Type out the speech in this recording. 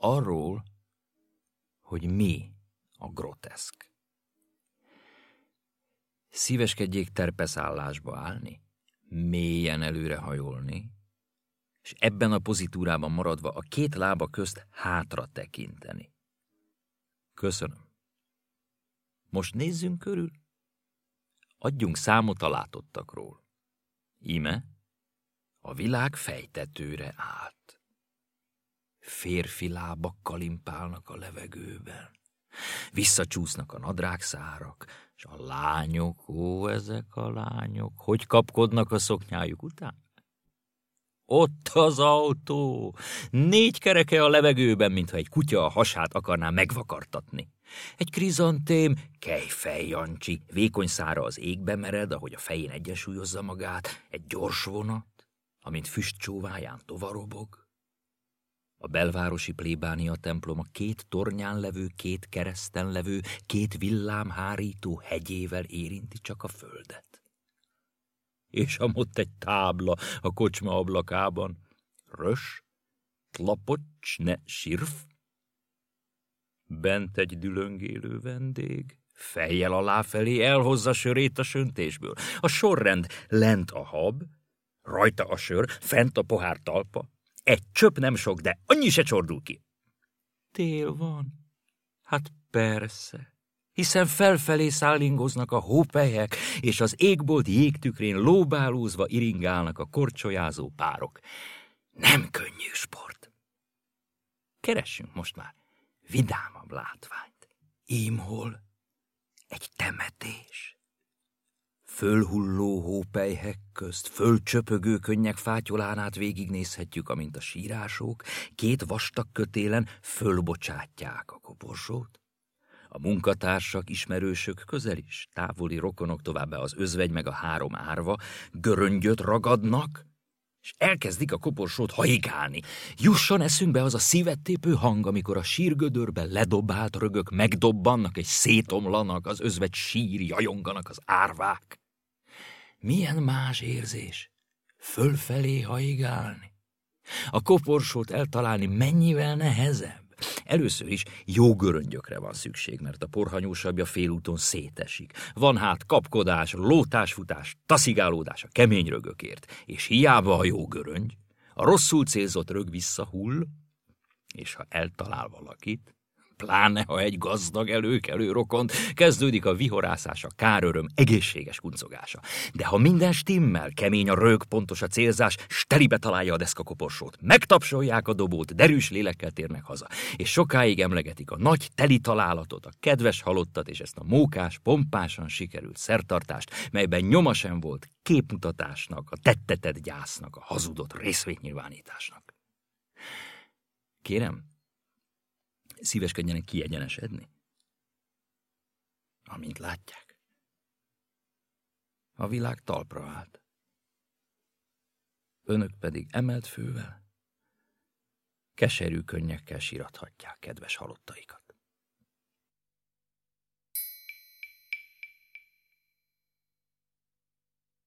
arról, hogy mi a groteszk. Szíveskedjék terpeszállásba állni, mélyen előre hajolni, és ebben a pozitúrában maradva a két lába közt hátra tekinteni. Köszönöm. Most nézzünk körül. Adjunk számot a látottakról. Íme, a világ fejtetőre állt. Férfi lábak kalimpálnak a levegőben. Visszacsúsznak a nadrágszárak, és a lányok, ó, ezek a lányok, hogy kapkodnak a szoknyájuk után? Ott az autó, négy kereke a levegőben, mintha egy kutya a hasát akarná megvakartatni. Egy krizantém, kejfej Jancsi, vékony szára az égbe mered, ahogy a fején egyensúlyozza magát, egy gyors vonat, amint füst csóváján tovarobog. A belvárosi plébánia templom a két tornyán levő, két kereszten levő, két villámhárító hegyével érinti csak a földet. És amott egy tábla a kocsma ablakában. Rös, tlapocs, ne sirf, Bent egy dülöngélő vendég, fejjel aláfelé elhozza sörét a söntésből. A sorrend lent a hab, rajta a sör, fent a pohár talpa. Egy csöp nem sok, de annyi se csordul ki. Tél van. Hát persze. Hiszen felfelé szállingoznak a hópelyek, és az égbolt jégtükrén lóbálózva iringálnak a korcsolyázó párok. Nem könnyű sport. Keressünk most már vidámabb látványt. Ímhol egy temetés. Fölhulló hópelyhek közt, fölcsöpögő könnyek fátyolán át végignézhetjük, amint a sírások két vastag kötélen fölbocsátják a koporsót. A munkatársak, ismerősök, közel is, távoli rokonok továbbá az özvegy meg a három árva göröngyöt ragadnak, és elkezdik a koporsót haigálni. Jusson eszünkbe az a szívettépő hang, amikor a sírgödörbe ledobált rögök megdobbannak és szétomlanak, az özvegy sír, jajonganak az árvák. Milyen más érzés? Fölfelé haigálni. A koporsót eltalálni mennyivel nehezebb? Először is jó göröngyökre van szükség, mert a porhanyósabbja félúton szétesik. Van hát kapkodás, lótásfutás, taszigálódás a kemény rögökért, és hiába a jó göröngy, a rosszul célzott rög visszahull, és ha eltalál valakit, pláne ha egy gazdag előkelő rokont, kezdődik a vihorászás, a káröröm, egészséges kuncogása. De ha minden stimmel, kemény a rög, pontos a célzás, stelibe találja a deszkakoporsót, megtapsolják a dobót, derűs lélekkel térnek haza, és sokáig emlegetik a nagy teli találatot, a kedves halottat és ezt a mókás, pompásan sikerült szertartást, melyben nyoma sem volt képmutatásnak, a tettetett gyásznak, a hazudott részvétnyilvánításnak. Kérem, szíveskedjenek kiegyenesedni? Amint látják. A világ talpra állt. Önök pedig emelt fővel, keserű könnyekkel sírathatják kedves halottaikat.